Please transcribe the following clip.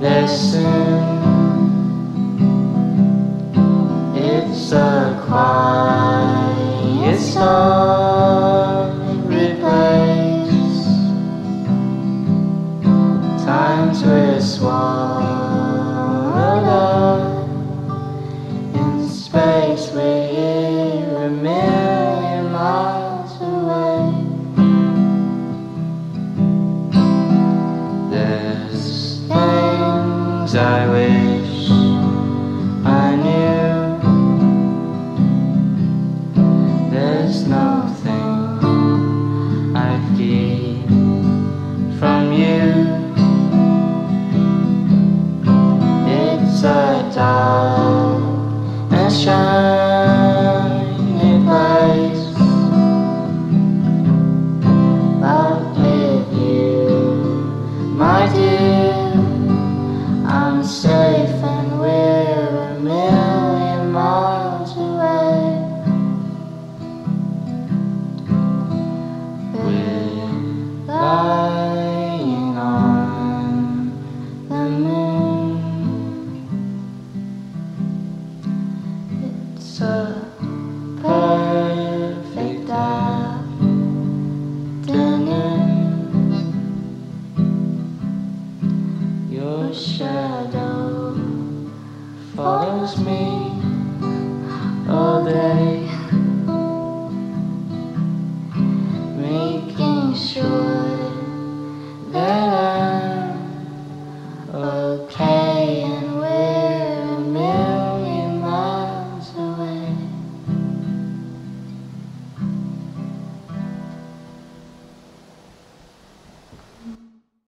Listen, it's a quiet song. Replace Times were swallowed. I wish so perfect I've done. Your shadow follows me all day, making sure that I'm okay.